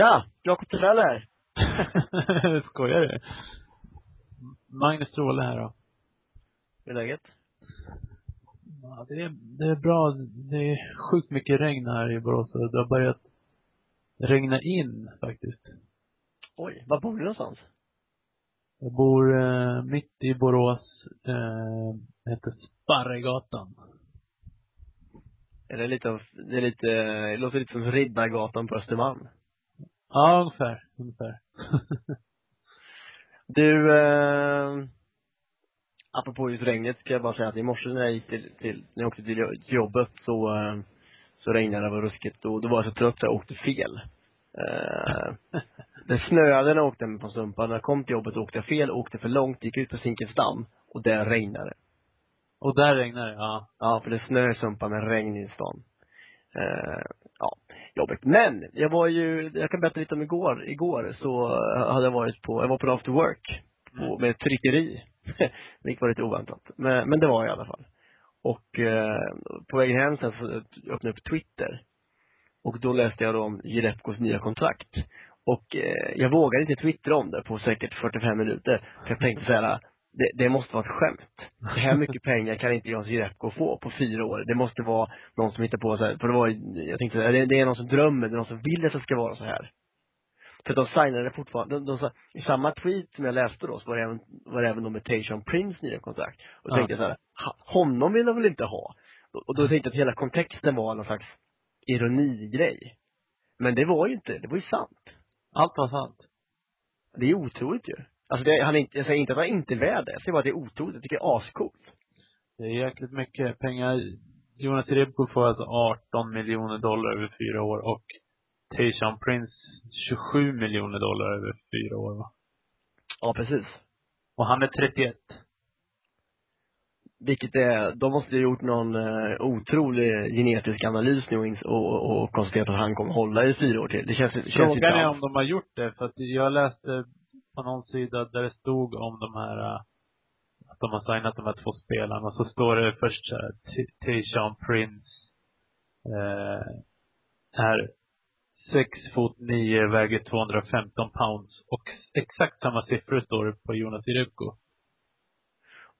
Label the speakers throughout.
Speaker 1: Tja! Jakob Torell här.
Speaker 2: Skojar du? Magnus Stråle här då.
Speaker 1: Hur är läget?
Speaker 2: Ja, det är, det är bra. Det är sjukt mycket regn här i Borås och det har börjat regna in faktiskt.
Speaker 1: Oj, var bor du någonstans?
Speaker 2: Jag bor eh, mitt i Borås, eh, heter Sparregatan.
Speaker 1: Är det lite av, det är lite, det låter lite som Riddargatan på Östermalm.
Speaker 2: Ja, ungefär, ungefär.
Speaker 1: Du, eh, apropå just regnet ska jag bara säga att i morse när jag gick till, till när jag åkte till jobbet så, eh, så regnade det, var ruskigt och då var jag så trött att jag åkte fel. Eh, det snöade när jag åkte på Sumpan. När jag kom till jobbet åkte jag fel, åkte för långt, gick ut på Zinkensdamm och där regnade.
Speaker 2: Och där regnar det, ja.
Speaker 1: Ja, för det snöar i Sumpan men regn i stan. Eh, ja, jobbigt. Men, jag var ju, jag kan berätta lite om igår. Igår så hade jag varit på, jag var på after work. På, med tryckeri. Vilket var lite oväntat. Men, men det var jag i alla fall. Och eh, på vägen hem sen så öppnade jag upp Twitter. Och då läste jag då om Jerebkos nya kontrakt. Och eh, jag vågade inte twittra om det på säkert 45 minuter. För jag tänkte så här, det, det måste vara ett skämt. Det här mycket pengar kan inte Jan Jerebko få på fyra år. Det måste vara någon som hittar på så här, för det var, jag tänkte så här, det, det är någon som drömmer, det är någon som vill att det ska vara så här. För de signade fortfarande, de, de, i samma tweet som jag läste då, så var det även, var det även de med Tayshaun Prince nya kontrakt. Och då tänkte jag så här, honom vill de väl inte ha? Och då tänkte jag att hela kontexten var någon slags ironigrej. Men det var ju inte, det var ju sant.
Speaker 2: Allt var sant.
Speaker 1: Det är otroligt ju. Alltså det, han inte, jag säger inte att han inte är värd det. Jag säger bara att det är otroligt. Jag tycker det är ascoolt.
Speaker 2: Det är jäkligt mycket pengar. Jonas Jerebko får alltså 18 miljoner dollar över fyra år och Tayshaun Prince 27 miljoner dollar över fyra år va?
Speaker 1: Ja, precis.
Speaker 2: Och han är 31.
Speaker 1: Vilket är, de måste ha gjort någon eh, otrolig genetisk analys nu och, och, och, konstaterat att han kommer hålla i fyra år till. Det känns, det känns inte
Speaker 2: Frågan är
Speaker 1: alls.
Speaker 2: om de har gjort det, för att jag läste på någon sida där det stod om de här, äh, att de har signat de här två spelarna, så står det först så här, Tayshaun Prince, eh, är 6 fot 9, väger 215 pounds och exakt samma siffror står det på Jonas Jerebko.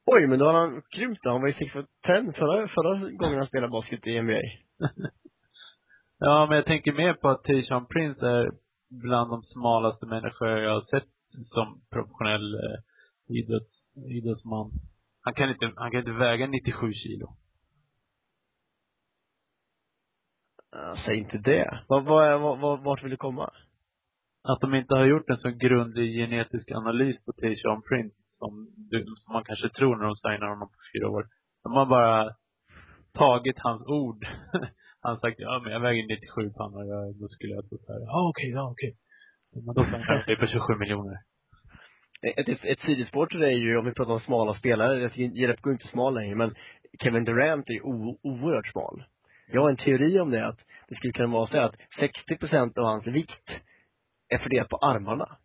Speaker 1: Oj, men då har han krympt. Han var ju 6 foot 10 förra, förra gången han spelade basket i NBA.
Speaker 2: Ja, men jag tänker mer på att Tayshaun Prince är bland de smalaste människor jag har sett som professionell eh, idrotts, idrottsman. Han kan inte, han kan inte väga 97 kilo.
Speaker 1: Säg inte det. Vad, vad, vad, vart vill du komma?
Speaker 2: Att de inte har gjort en så grundlig genetisk analys på Tayshaun Prince som, som man kanske tror när de signar honom på fyra år. De har bara tagit hans ord. Han sagt, ja men jag väger 97 pannor, då skulle jag tro så här, ja okej, ja okej. Men då signar jag dig för 27 miljoner.
Speaker 1: Ett, ett, ett sidospår till det är ju, om vi pratar om smala spelare, jag tycker Jerebko är inte smal längre, men Kevin Durant är o, oerhört smal. Jag har en teori om det, att det skulle kunna vara så att 60 procent av hans vikt är fördelat på armarna.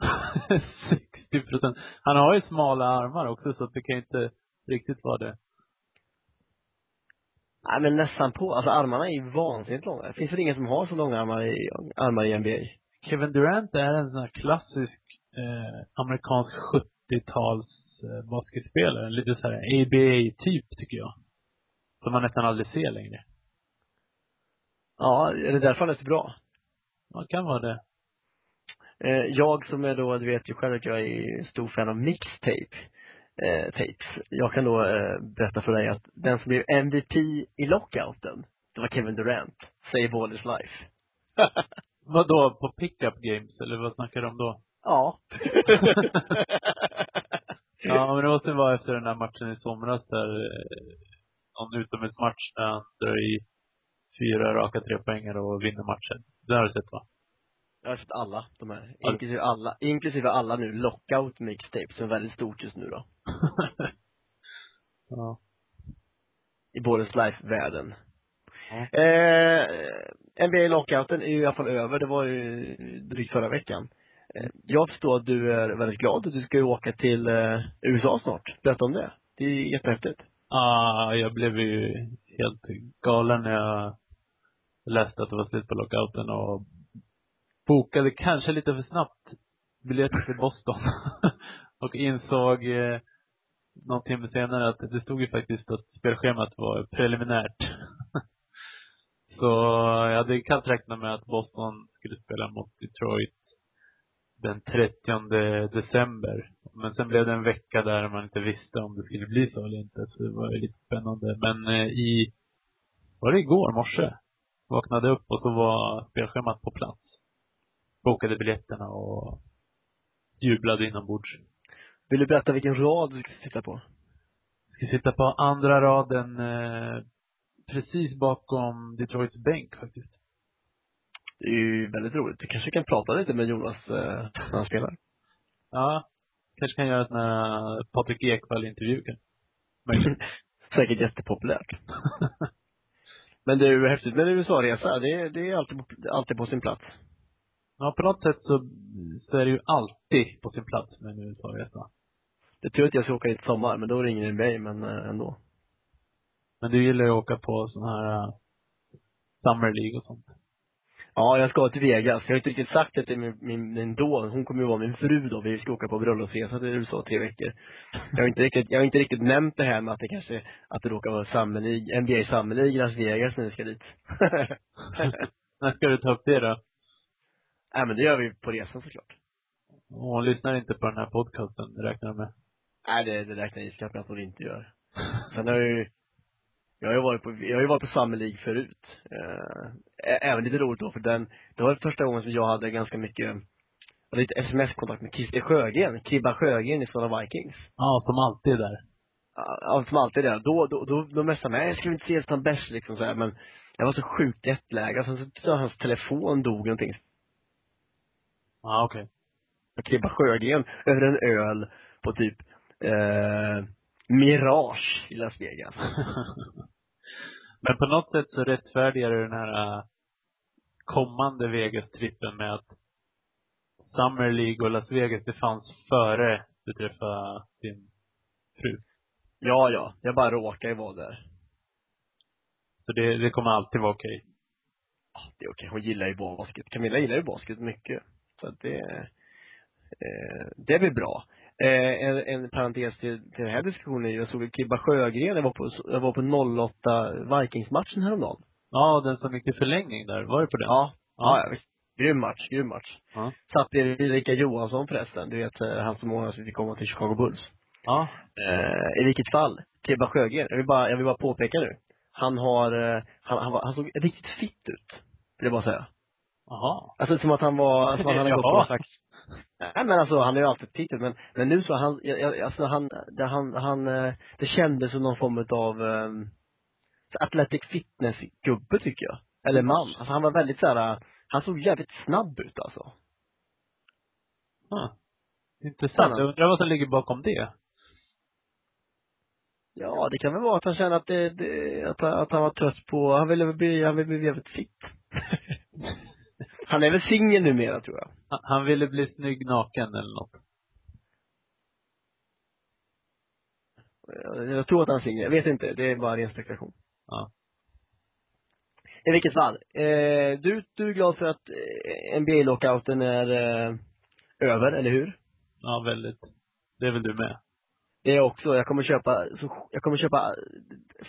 Speaker 2: 60 procent. Han har ju smala armar också så det kan inte riktigt vara det.
Speaker 1: Nej men nästan på, alltså armarna är ju vansinnigt långa. Det finns väl ingen som har så långa armar i, armar i NBA?
Speaker 2: Kevin Durant är en sån här klassisk eh, amerikansk 70-tals eh, basketspelare. En lite så här ABA-typ tycker jag. Som man nästan aldrig ser längre.
Speaker 1: Ja, är det därför han är så bra?
Speaker 2: Man kan vara det.
Speaker 1: Eh, jag som är då, du vet ju själv att jag är stor fan av mixtape, eh, tapes. Jag kan då eh, berätta för dig att den som blev MVP i lockouten, det var Kevin Durant. Save all his life.
Speaker 2: Vad då på pickup games eller vad snackar de om då?
Speaker 1: ja.
Speaker 2: Ja, men det måste vara efter den där matchen i somras där, eh, någon utomhusmatch där han drar i fyra raka trepoängare och vinner matchen. Det har du sett va?
Speaker 1: Jag har sett alla de här, inklusive alla, inklusive alla nu lockout mixtapes som är väldigt stort just nu då.
Speaker 2: ja.
Speaker 1: I Borders Life-världen. Eh, NBA lockouten är ju i alla fall över, det var ju drygt förra veckan. Eh, jag förstår att du är väldigt glad att du ska ju åka till eh, USA snart. Berätta om det. Det är jättehäftigt.
Speaker 2: Ah, jag blev ju helt galen när jag läste att det var slut på lockouten och bokade kanske lite för snabbt biljetter till Boston. och insåg eh, någon timme senare att det stod ju faktiskt att spelschemat var preliminärt. Så jag hade kallt räknat med att Boston skulle spela mot Detroit den 30 december. Men sen blev det en vecka där man inte visste om det skulle bli så eller inte. Så det var ju lite spännande. Men eh, i, var det igår morse? Vaknade upp och så var spelschemat på plats. Bokade biljetterna och jublade inombords.
Speaker 1: Vill du berätta vilken rad du ska sitta på?
Speaker 2: Jag ska sitta på andra raden eh, precis bakom Detroits bänk faktiskt.
Speaker 1: Det är ju väldigt roligt. Du kanske kan prata lite med Jonas eh, när han spelar.
Speaker 2: Ja. Kanske kan göra en sån här Patrik Ekwall-intervju kanske. Möjligt.
Speaker 1: Säkert jättepopulärt. Men ju häftigt med USA-resa. Det, det är alltid, alltid på sin plats.
Speaker 2: ja, på något sätt så, så är det ju alltid på sin plats med en USA-resa.
Speaker 1: Det tror jag att jag ska åka hit i sommar, men då ringer det mig, men eh, ändå.
Speaker 2: Men du gillar ju att åka på sån här uh, Summer League och sånt.
Speaker 1: Ja, jag ska till Vegas. Jag har inte riktigt sagt det till min, min, min då, hon kommer ju vara min fru då. Vi ska åka på bröllopsresa till USA tre veckor. Jag har inte riktigt, jag har inte riktigt nämnt det här med att det kanske, att det råkar vara Summer League, NBA Summer League i Las Vegas när vi ska dit.
Speaker 2: När ska du ta upp det då?
Speaker 1: Nej men det gör vi på resan såklart.
Speaker 2: Hon lyssnar inte på den här podcasten, räknar jag med.
Speaker 1: Nej det, det räknar jag iskallt med att hon inte gör. Sen har jag ju, jag har ju varit på, jag har ju varit på Summer League förut. Eh, även lite roligt då för den, det var första gången som jag hade ganska mycket, jag hade lite sms-kontakt med Christer Sjögren, Kibba Sjögren i Sådana Vikings.
Speaker 2: Ja, som alltid är där.
Speaker 1: Ja, som alltid är det. Då, då, då, då messade han mig, jag skulle inte ses ta en bärs liksom så här, men jag var så sjukt jetlaggad, sen så, så hans telefon dog någonting.
Speaker 2: Ja, okej.
Speaker 1: Och Kibba Sjögren över en öl på typ, eh, Mirage i Las Vegas.
Speaker 2: Men på något sätt så rättfärdigar du den här äh, kommande Vegas-trippen med att Summer League och Las Vegas, det fanns före du träffade din fru.
Speaker 1: Ja, ja, jag bara råkade ju vara där.
Speaker 2: Så det, det kommer alltid vara okej.
Speaker 1: Ja, det är okej, hon gillar ju basket. Camilla gillar ju basket mycket. Så att det, eh, det blir bra. Eh, en, en parentes till, till den här diskussionen, jag såg Kibba Sjögren, jag var på, jag var på 08 Vikings-matchen häromdagen.
Speaker 2: Ja, den som gick till förlängning där, var det på den?
Speaker 1: Ja, ja, ja visst. Grym match, grym match.
Speaker 2: Ja.
Speaker 1: Satt bredvid Rickard Johansson förresten, du vet eh, han som många fick komma till Chicago Bulls.
Speaker 2: Ja.
Speaker 1: Eh, I vilket fall, Kibba Sjögren, jag vill bara, jag vill bara påpeka nu. Han har, eh, han, han, han såg riktigt fitt ut. Vill jag bara säga.
Speaker 2: Jaha.
Speaker 1: Alltså som att han var, som att han hade gått på någon slags Nej men alltså han är ju alltid ut, men, men nu så han, jag- alltså han, det, han, han, eh, det kändes som någon form av um, athletic fitness gubbe tycker jag. Eller man. Alltså han var väldigt så här. han såg jävligt snabb ut alltså.
Speaker 2: Ja. Intressant. Jag undrar vad som ligger bakom det.
Speaker 1: Ja, det kan väl vara att han känner att det, det att, han- att han var trött på, han ville bli, han ville bli jävligt fitt. han är väl singel numera tror jag.
Speaker 2: Han- ville bli snygg naken eller något.
Speaker 1: Jag, tror att han singel, jag vet inte, det är bara ren spekulation.
Speaker 2: Ja.
Speaker 1: I vilket fall, eh, du, du är glad för att eh, NBA-lockouten är eh, över, eller hur?
Speaker 2: Ja, väldigt. Det är väl du med?
Speaker 1: Det är också, jag kommer köpa, så, jag kommer köpa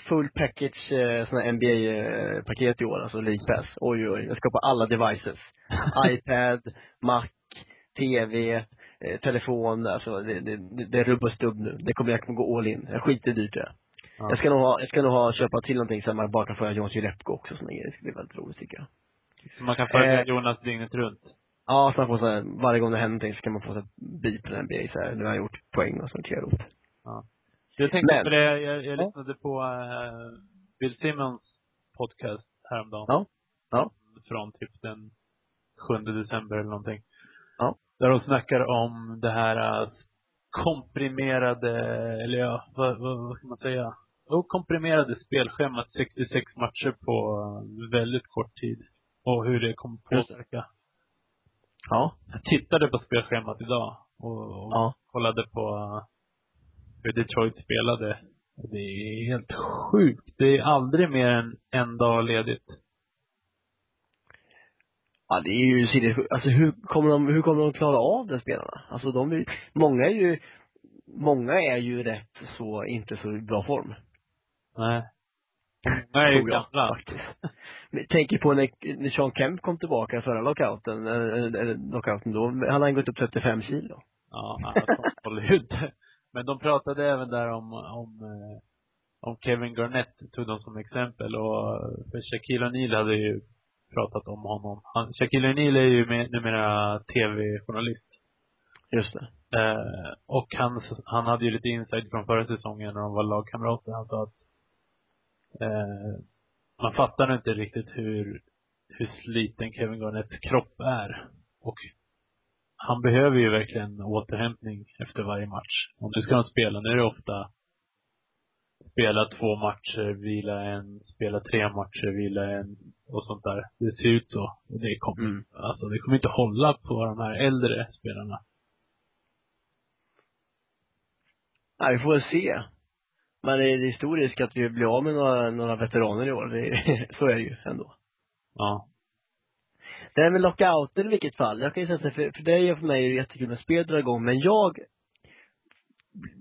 Speaker 1: full package eh, såna NBA-paket i år, alltså League Pass. Oj, oj, jag ska på alla devices. iPad, Mac, TV, eh, telefon, alltså det, det, det är rubb och stubb nu. Det kommer, jag kommer gå all in. Jag skiter i dyrt det.
Speaker 2: Ja.
Speaker 1: Jag ska nog ha, jag ska nog ha, köpa till någonting så att man bara kan få John Jerebko också såna grejer. Det ska bli väldigt roligt tycker jag.
Speaker 2: Så man kan följa
Speaker 1: Eh.
Speaker 2: Jonas dygnet runt.
Speaker 1: Ja, så man får så här, varje gång det händer någonting så kan man få så här, beep på NBA så här, nu har jag gjort poäng och sånt roligt.
Speaker 2: Jag tänkte
Speaker 1: Men-
Speaker 2: på det, jag, jag
Speaker 1: Ja.
Speaker 2: lyssnade på uh, Bill Simmons podcast häromdagen.
Speaker 1: Ja. Ja.
Speaker 2: Från typ den 7 december eller någonting.
Speaker 1: Ja.
Speaker 2: Där de snackar om det här eh, komprimerade, eller ja, vad, vad, vad ska man säga? Jo, komprimerade spelschemat, 66 matcher på väldigt kort tid. Och hur det kommer påverka.
Speaker 1: Ja.
Speaker 2: Jag tittade på spelschemat idag och, och
Speaker 1: Ja.
Speaker 2: kollade på eh, hur Detroit spelade. Det är helt sjukt. Det är aldrig mer än en dag ledigt.
Speaker 1: Ja, det är ju sinnessjukt. Alltså hur kommer de, hur kommer de klara av det spelarna? Alltså de är, många är ju, många är ju rätt så, inte så bra form.
Speaker 2: Nej.
Speaker 1: Jag,
Speaker 2: gamla.
Speaker 1: faktiskt. Tänker på när, när Sean Kemp kom tillbaka förra lockouten, eller, eller lockouten då, hade han gått upp 35 kilo.
Speaker 2: Ja, de håller ut. Men de pratade även där om, om, eh, om Kevin Garnett, tog de som exempel. Och för Shaquille O'Neal hade ju pratat om honom. Han, Shaquille O'Neal är ju med, numera tv-journalist.
Speaker 1: Just det.
Speaker 2: Eh, och han, han hade ju lite insight från förra säsongen när de var lagkamrater. Han sa att eh, man fattar inte riktigt hur, hur sliten Kevin Garnetts kropp är. Och han behöver ju verkligen återhämtning efter varje match. Om nu ska de spela, nu är det ofta spela två matcher, vila en, spela tre matcher, vila en och sånt där. Det ser ut så. Och det kommer,
Speaker 1: Mm.
Speaker 2: alltså det kommer inte hålla på de här äldre spelarna.
Speaker 1: Nej, vi får väl se. Men det är risk att vi blir av med några, några veteraner i år. Det så är det ju ändå.
Speaker 2: Ja.
Speaker 1: Det är väl lockouten i vilket fall. Jag kan ju säga så för, för dig och för mig är det jättekul när spel drar igång, men jag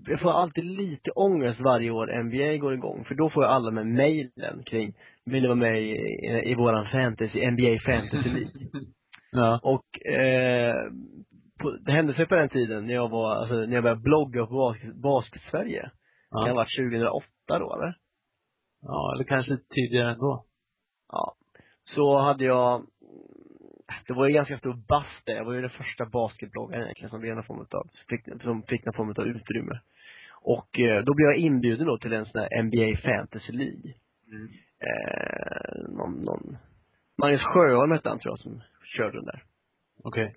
Speaker 1: jag får alltid lite ångest varje år NBA går igång, för då får jag alla med mejlen kring, vill du vara med i, i, i våran fantasy, NBA fantasy League?
Speaker 2: Ja.
Speaker 1: Och eh, på, det hände sig på den tiden när jag var, alltså när jag började blogga på Basket, basket-Sverige. Kan ha
Speaker 2: Ja.
Speaker 1: varit 2008 då eller?
Speaker 2: ja, eller kanske tidigare ändå.
Speaker 1: Ja. Så hade jag, det var ju ganska stor buzz där. Jag var ju den första basketbloggaren egentligen som blev någon form av, fick, som fick någon form av utrymme. Och eh, då blev jag inbjuden då till en sån här NBA Fantasy League.
Speaker 2: Mm.
Speaker 1: Eh, någon, någon, Magnus Sjöholm hette han tror jag som körde den där.
Speaker 2: Okej.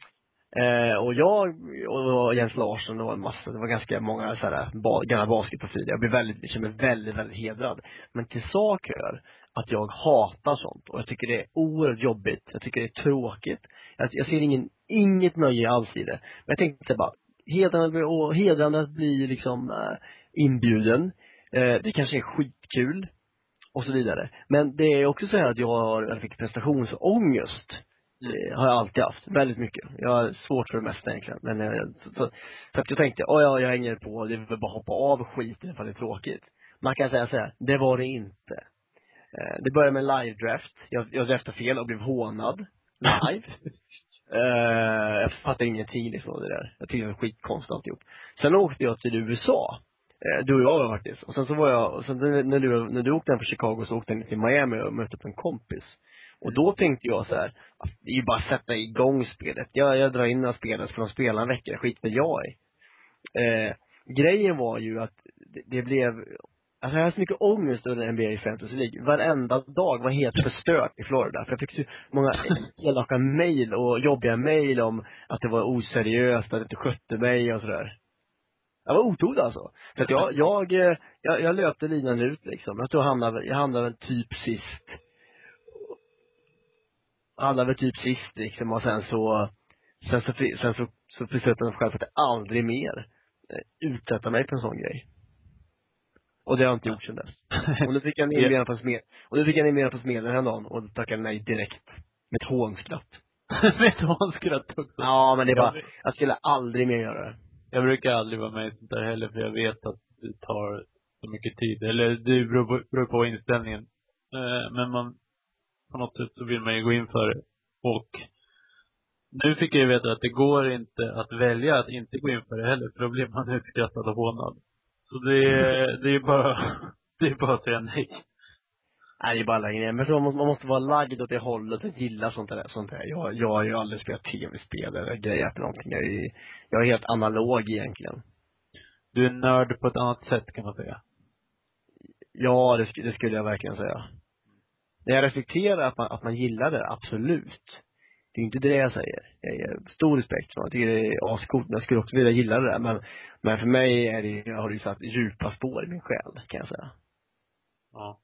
Speaker 1: Eh, och jag och Jens Larsson, det var en massa, det var ganska många så här, ba, gamla basketprofiler. Jag blev väldigt, jag kände mig väldigt, väldigt hedrad. Men till sak hör att jag hatar sånt och jag tycker det är oerhört jobbigt. Jag tycker det är tråkigt. Jag, jag ser ingen, inget nöje alls i det. Men jag tänkte bara, hedrande, och hedrande att bli liksom äh, inbjuden. Eh, det kanske är skitkul. Och så vidare. Men det är också så här att jag har, jag fick prestationsångest. Det har jag alltid haft. Väldigt mycket. Jag har svårt för det mesta egentligen. Men jag, så, så, så att jag tänkte, oh, ja, jag hänger på, det är väl bara att hoppa av skiten ifall det är tråkigt. Man kan säga så här, det var det inte. Eh, det började med en live-draft. Jag, jag draftade fel och blev hånad. Live. Eh, jag fattar ingenting liksom av det där. Jag tyckte det var skitkonstigt alltihop. Sen åkte jag till USA. Eh, du och jag faktiskt. Och sen så var jag, och sen när du, när du åkte hem från Chicago så åkte jag till Miami och mötte upp en kompis. Och då tänkte jag så här, att det är ju bara att sätta igång spelet. Jag, jag drar in några spelare, för de spelar en vecka, skit väl jag i. Eh, grejen var ju att det, det blev, alltså jag har så mycket ångest under NBA Fantasy League. Varenda dag var helt förstört i Florida. För jag fick så många elaka mejl och jobbiga mejl om att det var oseriöst, att jag inte skötte mig och sådär. Jag var otrolig alltså. Så att jag, jag, jag, jag löpte linan ut liksom. Jag tror jag hamnade, jag hamnade väl typ sist. Jag hamnade väl typ sist liksom och sen så, sen så, sen så, så beslöt jag mig själv för att jag aldrig mer eh, utsätta mig för en sån grej. Och det har jag inte gjort sedan dess. Och nu fick jag en inbjudan på smed, och nu fick jag en inbjudan på smeden häromdagen och då tackade jag nej direkt. Med ett hånskratt.
Speaker 2: Vad han skrattade också?
Speaker 1: Ja, men det är bara,
Speaker 2: Jag,
Speaker 1: jag skulle aldrig mer göra det.
Speaker 2: jag brukar aldrig vara med i sånt där heller för jag vet att det tar så mycket tid. Eller det beror på, beror på inställningen. Eh, Men man, på något sätt så vill man ju gå in för det. Och nu fick jag ju veta att det går inte att välja att inte gå in för det heller, för då blir man utskrattad och hånad. Så det är, det är bara, det är bara att säga nej.
Speaker 1: Nej, det är bara längre ner. Men man, måste, man måste vara lagd åt det hållet och gilla sånt där. Sånt där. Jag, jag har ju aldrig spelat tv-spel eller grejat någonting. Jag är, jag är helt analog egentligen.
Speaker 2: Du är nörd på ett annat sätt kan man säga.
Speaker 1: Ja, det, det skulle jag verkligen säga. Men jag respekterar att man, att man gillar det, absolut. Det är inte det jag säger. Jag stor respekt för. Jag tycker det är ascoolt, jag skulle också vilja gilla det där. Men, men för mig är det, har det ju satt djupa spår i min själ, kan jag säga.
Speaker 2: Ja.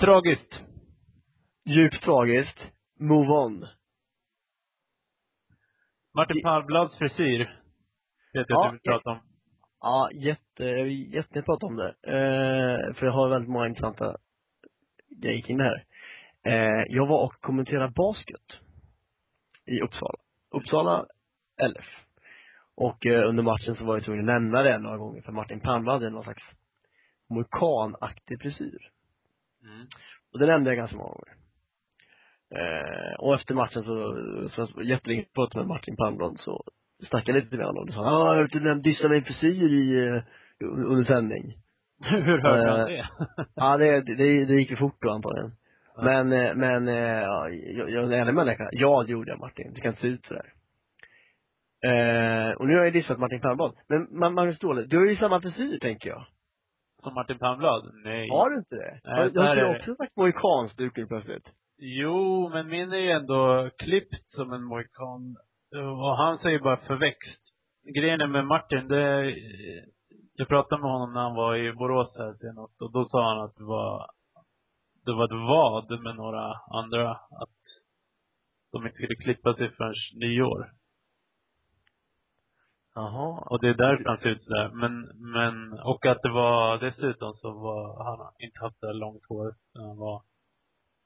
Speaker 2: Tragiskt.
Speaker 1: Djupt tragiskt. Move on.
Speaker 2: Martin Palmblads frisyr. Vet jag
Speaker 1: Ja,
Speaker 2: att du vill prata om.
Speaker 1: Ja, jätte, jag vill jätteprata om det. Eh, för jag har väldigt många intressanta grejer kring det här. Eh, jag var och kommenterade basket i Uppsala. Uppsala LF. Och eh, under matchen så var jag tvungen att nämna det några gånger för Martin Palme hade någon slags mohikanaktig frisyr.
Speaker 2: Mm.
Speaker 1: Och det nämnde jag ganska många gånger. Eh, och efter matchen så, så jättelänge pratade med Martin Palmblad så snackade jag lite med honom och då sa han, jag hört du dissa min frisyr i, eh, under sändning.
Speaker 2: Hur hörde han
Speaker 1: Eh,
Speaker 2: det?
Speaker 1: Ja, det, det, det gick ju fort då antagligen. Men, eh, men, eh, ja, jag, jag är med det. Ja, det gjorde jag Martin. Det kan inte se ut sådär. Eh, och nu har jag dissat Martin Palmblad. Men Ma- Magnus Ståhle, du har ju samma frisyr tänker jag.
Speaker 2: Som Martin Palmblad? Nej.
Speaker 1: Har du inte det?
Speaker 2: Nej,
Speaker 1: har,
Speaker 2: så
Speaker 1: har du också sagt mohikanstuk helt plötsligt?
Speaker 2: Jo, men min är ju ändå klippt som en mohikan. Och han säger bara förväxt. Grejen är med Martin, det jag pratade med honom när han var i Borås här senast och då sa han att det var det var ett vad med några andra att de inte skulle klippa sig förrän nyår.
Speaker 1: Jaha.
Speaker 2: Och det är därför han ser ut sådär. Men, men, och att det var, dessutom så var, han inte haft det här långt hår sen han var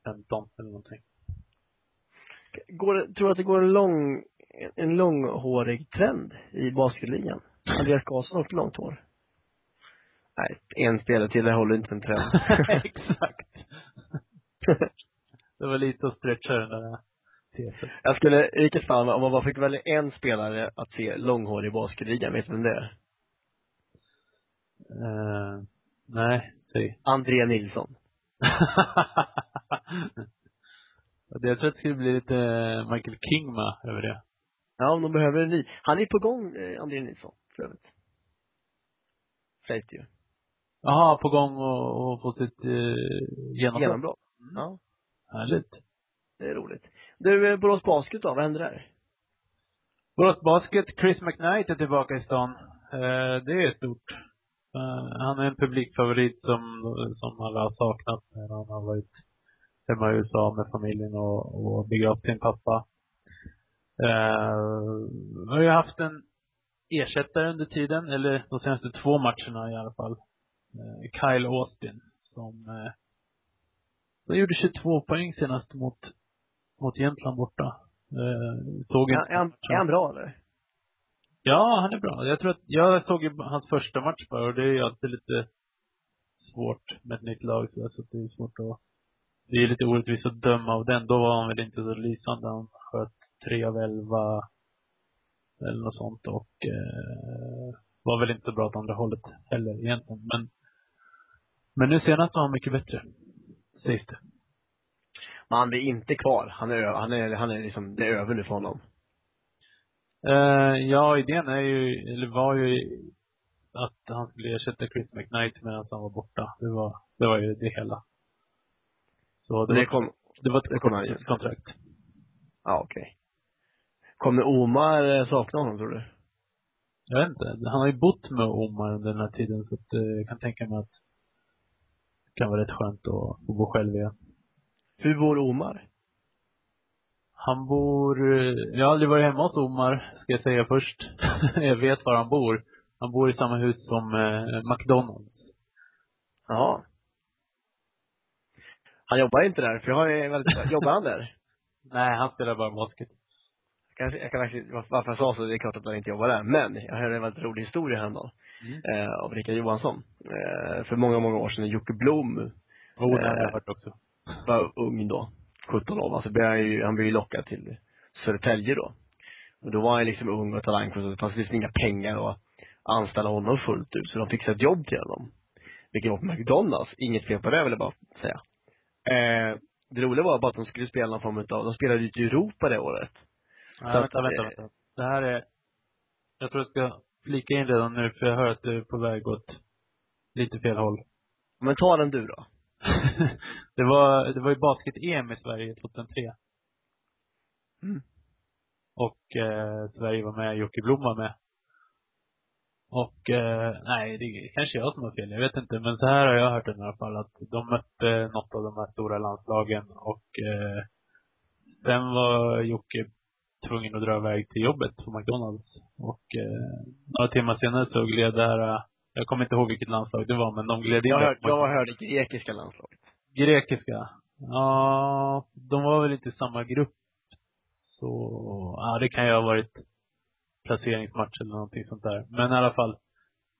Speaker 2: 15 eller någonting.
Speaker 1: Går tror du att det går en lång, en långhårig trend i basketligan? Andreas Karlsson har också långt hår. Nej, en spelare till, det håller inte en trend.
Speaker 2: Exakt. Det var lite att stretcha den där tesen.
Speaker 1: Jag skulle, i vilket fall, om man bara fick välja en spelare att se långhårig i basketligan, vet du vem det är?
Speaker 2: Uh, nej, säg.
Speaker 1: André Nilsson.
Speaker 2: jag tror att det skulle bli lite Michael Kingma över det.
Speaker 1: Ja, om de behöver en ny. Han är på gång, eh, André Nilsson, för övrigt. Sägs det ju.
Speaker 2: Jaha, på gång och, och få sitt uh, genombrott.
Speaker 1: Genombrott. Ja,
Speaker 2: Härligt.
Speaker 1: det är roligt. Du, eh, Borås Basket då, vad händer där?
Speaker 2: Borås Basket, Chris McKnight är tillbaka i stan. Eh, det är stort. Eh, han är en publikfavorit som, som alla har saknat när han har varit hemma i USA med familjen och, och begravt sin pappa. Eh, vi har ju haft en ersättare under tiden, eller de senaste två matcherna i alla fall. Eh, Kyle Austin, som eh, de gjorde 22 poäng senast mot, mot Jämtland borta. Eh, såg inte
Speaker 1: är, han, är han bra eller?
Speaker 2: Ja, han är bra. Jag tror att, jag såg ju hans första match bara och det är ju alltid lite svårt med ett nytt lag så så att det är svårt att, det är lite orättvist att döma av den. Då var han väl inte så lysande. Han sköt tre av elva eller något sånt och eh, var väl inte bra åt andra hållet heller egentligen. Men, men nu senast var han mycket bättre. Det.
Speaker 1: Men han är inte kvar. Han är, han är, han är liksom, det är över nu för honom.
Speaker 2: Eh, ja, idén är ju, eller var ju att han skulle ersätta Chris McKnight medan han var borta. Det var, det var ju det hela. Så det,
Speaker 1: Det
Speaker 2: var,
Speaker 1: kom,
Speaker 2: det var
Speaker 1: det kommer han ju.
Speaker 2: ett kontrakt.
Speaker 1: ja okej. Kommer Omar eh, sakna honom tror du?
Speaker 2: Jag vet inte. Han har ju bott med Omar under den här tiden så att, eh, jag kan tänka mig att det kan vara rätt skönt att få bo själv igen.
Speaker 1: Hur bor Omar?
Speaker 2: Han bor, eh, jag har aldrig varit hemma hos Omar, ska jag säga först. jag vet var han bor. Han bor i samma hus som eh, McDonalds.
Speaker 1: Ja. Han jobbar inte där, för jag har ju väldigt, jobbar han där?
Speaker 2: Nej, han spelar bara basket.
Speaker 1: Jag kan, jag kan verkligen, varför jag sa så, det är klart att han inte jobbar där. Men jag hörde en väldigt rolig historia häromdagen.
Speaker 2: Mm.
Speaker 1: Eh, av Rickard Johansson. Eh, för många, många år sedan när Jocke Blom
Speaker 2: Oh,
Speaker 1: Eh,
Speaker 2: jag hört också.
Speaker 1: var ung då. 17 år, alltså blev han ju, han blev ju lockad till Södertälje då. Och då var han liksom ung och talangfull, så det fanns liksom inga pengar att anställa honom fullt ut. Så de fixade ett jobb till honom. Vilket var på McDonalds. Inget fel på det vill jag bara säga. Eh, det roliga var bara att de skulle spela någon form av, de spelade ute i Europa det året.
Speaker 2: Nej,
Speaker 1: Så
Speaker 2: vänta,
Speaker 1: att,
Speaker 2: vänta,
Speaker 1: eh,
Speaker 2: vänta. Det här är, jag tror jag ska flika in redan nu för jag hör att du är på väg åt lite fel håll.
Speaker 1: Men ta den du då.
Speaker 2: det var, det var ju basket-EM i Sverige 2003.
Speaker 1: Mm.
Speaker 2: Och eh, Sverige var med, Jocke Blom var med. Och, eh, nej, det är kanske jag som har fel, jag vet inte. Men så här har jag hört det i alla fall, att de mötte något av de här stora landslagen och eh, sen var Jocke tvungen att dra iväg till jobbet på McDonalds. Och eh, några timmar senare så gled det här, jag kommer inte ihåg vilket landslag det var, men de gled in
Speaker 1: Jag
Speaker 2: på
Speaker 1: jag hörde grekiska landslaget.
Speaker 2: grekiska. Ja, de var väl inte i samma grupp. Så, ja det kan ju ha varit placeringsmatch eller någonting sånt där. Men i alla fall,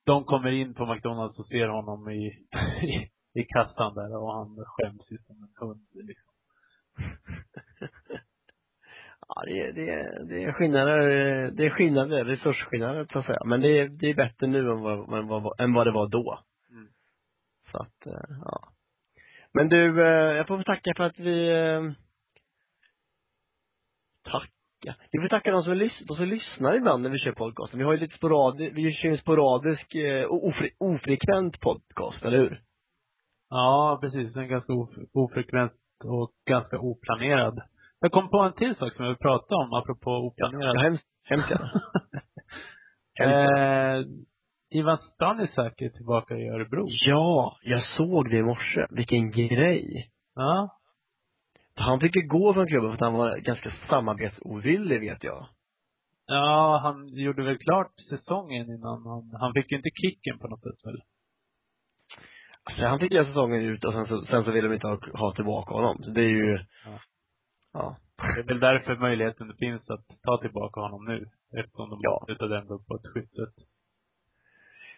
Speaker 2: de kommer in på McDonalds och ser honom i, i, i kassan där och han skäms ju som en hund liksom.
Speaker 1: Ja, det det det är skillnader, det är skillnader, resursskillnader så att säga. Men det är, det är bättre nu än vad, än vad, än vad det var då.
Speaker 2: Mm.
Speaker 1: Så att, eh, ja. Men du, eh, jag får tacka för att vi eh, Tacka. Vi får tacka de som, lys de som lyssnar ibland när vi kör podcasten. Vi har ju lite sporadisk, vi kör en sporadisk, ofre, ofrekvent podcast, eller hur?
Speaker 2: Ja, precis. En ganska of, ofrekvent och ganska oplanerad. Jag kom på en till sak som jag vill prata om, apropå oplanerad.
Speaker 1: Ja, hemskt, hemskt
Speaker 2: eh, Ivan Stanisak är tillbaka i Örebro.
Speaker 1: Ja, jag såg det i morse. Vilken grej.
Speaker 2: Ja.
Speaker 1: Han fick ju gå från klubben för att han var ganska samarbetsovillig, vet jag.
Speaker 2: Ja, han gjorde väl klart säsongen innan han, han fick ju inte kicken på något sätt väl?
Speaker 1: Alltså, han fick göra säsongen ut och sen så, sen så ville de inte ha, ha tillbaka honom. Så det är ju,
Speaker 2: Ja.
Speaker 1: Ja.
Speaker 2: Det är väl därför möjligheten finns att ta tillbaka honom nu. Eftersom de
Speaker 1: Ja.
Speaker 2: avslutade ändå på ett sätt.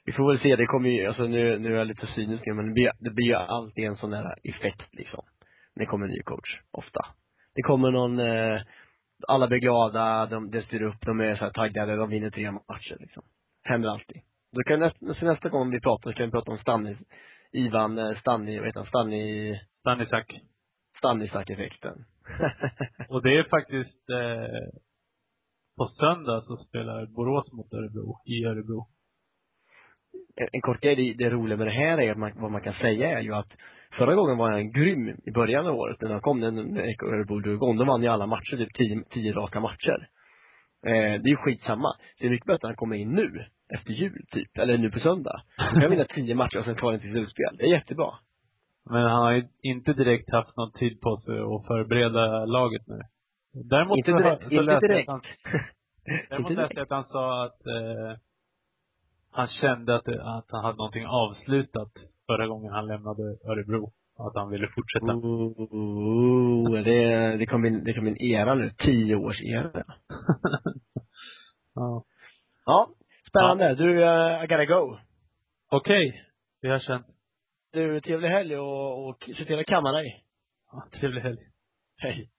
Speaker 1: Vi får väl se, det kommer ju, alltså nu, nu är jag lite cynisk men det blir, det blir ju alltid en sån där effekt liksom. När det kommer en ny coach, ofta. Det kommer någon, eh, alla blir glada, de, de styr upp, de är så här taggade, de vinner tre matcher liksom. Händer alltid. Då kan nästa, så nästa gång vi pratar så kan vi prata om Stannis, Ivan eh, Stanni, vad heter han, Stanni,
Speaker 2: Stanisak.
Speaker 1: Stannisak-effekten.
Speaker 2: Och det är faktiskt, eh, på söndag så spelar Borås mot Örebro, i Örebro.
Speaker 1: en, en kort grej, det, det roliga med det här är att man, vad man kan säga är ju att förra gången var han grym i början av året, när han kom, när Örebro drog igång, då vann ju alla matcher, typ tio, tio raka matcher. Eh, det är ju skitsamma. Det är mycket bättre att han kommer in nu, efter jul typ, eller nu på söndag. Då kan vinna tio matcher och sen kvar in till slutspel. Det är jättebra.
Speaker 2: Men han har ju inte direkt haft någon tid på sig att förbereda laget nu. Däremot
Speaker 1: inte direkt,
Speaker 2: så
Speaker 1: inte direkt.
Speaker 2: att han, däremot läste jag att han sa att eh, han kände att, att han hade någonting avslutat förra gången han lämnade Örebro. Att han ville fortsätta.
Speaker 1: Ooh, det, det kommer bli, det kommer bli en era nu, tio års era.
Speaker 2: ja.
Speaker 1: Ja, spännande. Du, uh, I gotta go.
Speaker 2: Okej. Vi hörs sen.
Speaker 1: Du, trevlig helg och, och se till att kamma dig.
Speaker 2: Ja, trevlig helg.
Speaker 1: Hej.